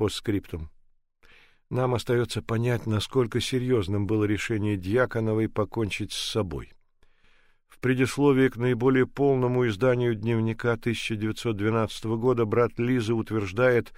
Постскриптум. Нам остается понять, насколько серьезным было решение Дьяконовой покончить с собой. В предисловии к наиболее полному изданию дневника 1912 года брат Лизы утверждает,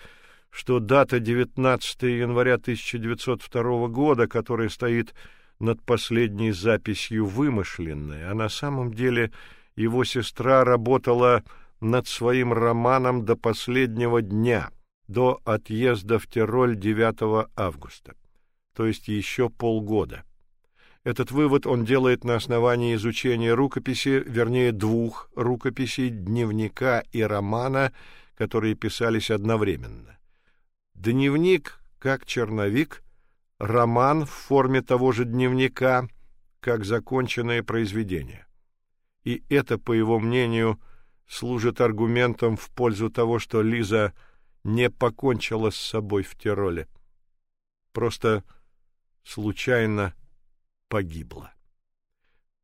что дата 19 января 1902 года, которая стоит над последней записью, вымышленная, а на самом деле его сестра работала над своим романом до последнего дня, до отъезда в Тироль 9 августа, то есть еще полгода. Этот вывод он делает на основании изучения рукописи, вернее двух рукописей дневника и романа, которые писались одновременно. Дневник как черновик, роман в форме того же дневника как законченное произведение. И это, по его мнению, служит аргументом в пользу того, что Лиза не покончила с собой в Тироле. Просто случайно погибла.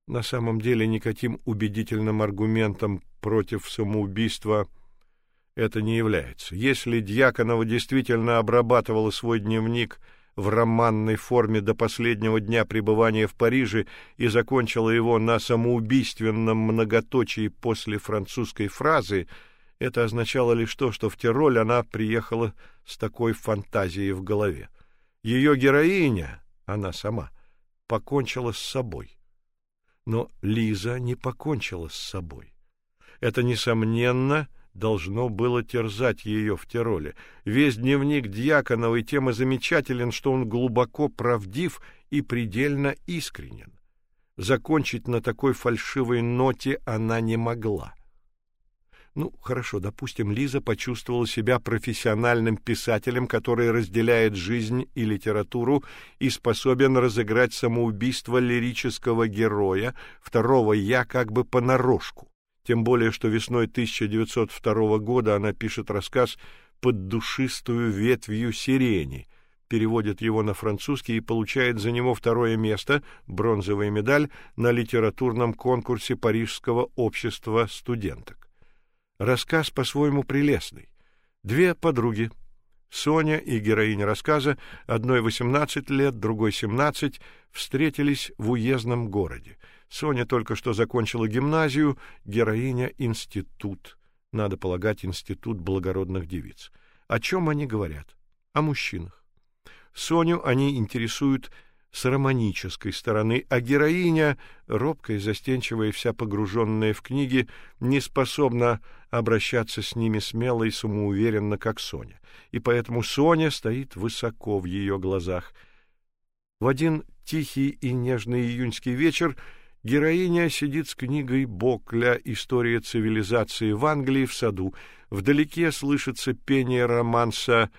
На самом деле никаким убедительным аргументом против самоубийства это не является. Если Дьяконова действительно обрабатывала свой дневник в романной форме до последнего дня пребывания в Париже и закончила его на самоубийственном многоточии после французской фразы, это означало лишь то, что в Тироль она приехала с такой фантазией в голове. Ее героиня, она сама, покончила с собой. Но Лиза не покончила с собой. Это несомненно должно было терзать ее в Тироле. Весь дневник Дьяконовой тем и замечателен, что он глубоко правдив и предельно искренен. Закончить на такой фальшивой ноте она не могла. Ну, хорошо, допустим, Лиза почувствовала себя профессиональным писателем, который разделяет жизнь и литературу и способен разыграть самоубийство лирического героя, второго я как бы понарошку тем более что весной 1902 года она пишет рассказ под душистую ветвью сирени, переводит его на французский и получает за него второе место, бронзовая медаль на литературном конкурсе Парижского общества студенток. Рассказ по-своему прелестный. Две подруги, Соня и героиня рассказа, одной 18 лет, другой 17, встретились в уездном городе. Соня только что закончила гимназию, героиня институт. Надо полагать, институт благородных девиц. О чем они говорят? О мужчинах. Соню они интересуют с романической стороны, а героиня, робкая, застенчивая, вся погруженная в книги, не способна обращаться с ними смело и самоуверенно, как Соня. И поэтому Соня стоит высоко в ее глазах. В один тихий и нежный июньский вечер Героиня сидит с книгой Бокля «История цивилизации в Англии» в саду. Вдалеке слышится пение романса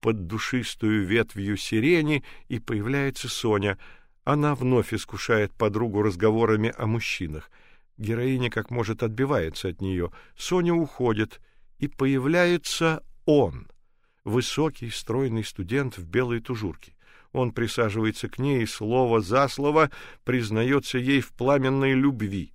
под душистую ветвью сирени, и появляется Соня. Она вновь искушает подругу разговорами о мужчинах. Героиня как может отбивается от нее. Соня уходит, и появляется он, высокий, стройный студент в белой тужурке. Он присаживается к ней и слово за слово признается ей в пламенной любви.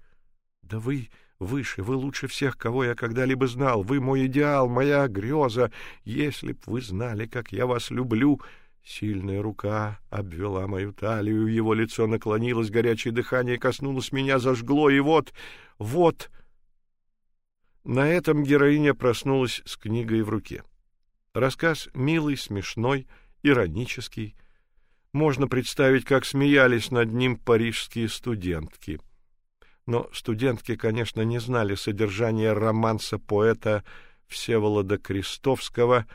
Да вы выше, вы лучше всех, кого я когда-либо знал. Вы мой идеал, моя греза. Если б вы знали, как я вас люблю. Сильная рука обвела мою талию, его лицо наклонилось, горячее дыхание коснулось меня, зажгло, и вот, вот. На этом героиня проснулась с книгой в руке. Рассказ милый, смешной, иронический, можно представить, как смеялись над ним парижские студентки. Но студентки, конечно, не знали содержания романса поэта Всеволода Крестовского,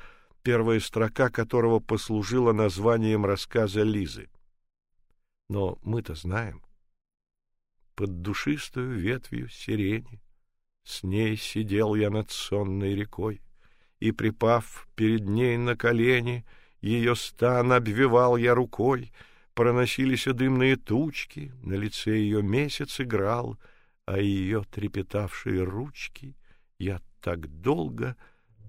первая строка которого послужила названием рассказа Лизы. Но мы-то знаем. Под душистую ветвью сирени с ней сидел я над сонной рекой, и, припав перед ней на колени, — ее стан обвивал я рукой, проносились дымные тучки, на лице ее месяц играл, а ее трепетавшие ручки я так долго,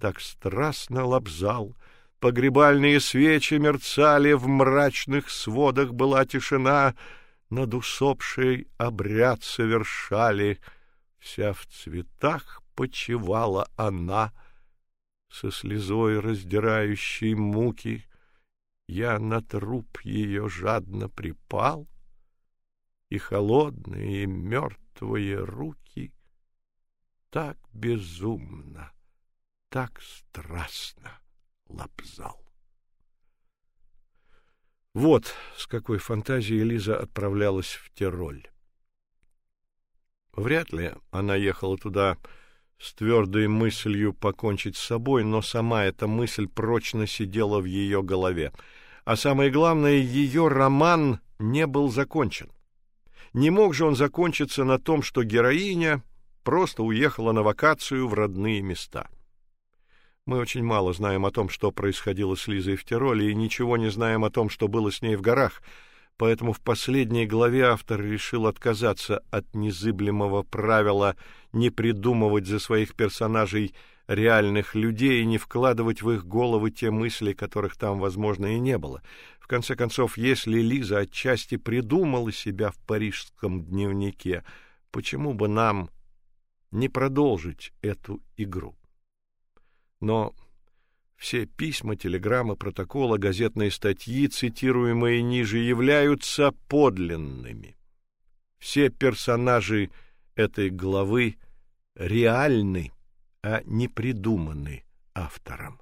так страстно лобзал. Погребальные свечи мерцали, в мрачных сводах была тишина, над усопшей обряд совершали, вся в цветах почивала она — со слезой раздирающей муки, я на труп ее жадно припал, и холодные мертвые руки так безумно, так страстно лапзал. Вот с какой фантазией Лиза отправлялась в Тироль. Вряд ли она ехала туда с твердой мыслью покончить с собой, но сама эта мысль прочно сидела в ее голове. А самое главное, ее роман не был закончен. Не мог же он закончиться на том, что героиня просто уехала на вакацию в родные места. Мы очень мало знаем о том, что происходило с Лизой в Тироле, и ничего не знаем о том, что было с ней в горах, поэтому в последней главе автор решил отказаться от незыблемого правила не придумывать за своих персонажей реальных людей и не вкладывать в их головы те мысли, которых там, возможно, и не было. В конце концов, если Лиза отчасти придумала себя в парижском дневнике, почему бы нам не продолжить эту игру? Но все письма, телеграммы, протоколы, газетные статьи, цитируемые ниже, являются подлинными. Все персонажи этой главы реальны, а не придуманы автором.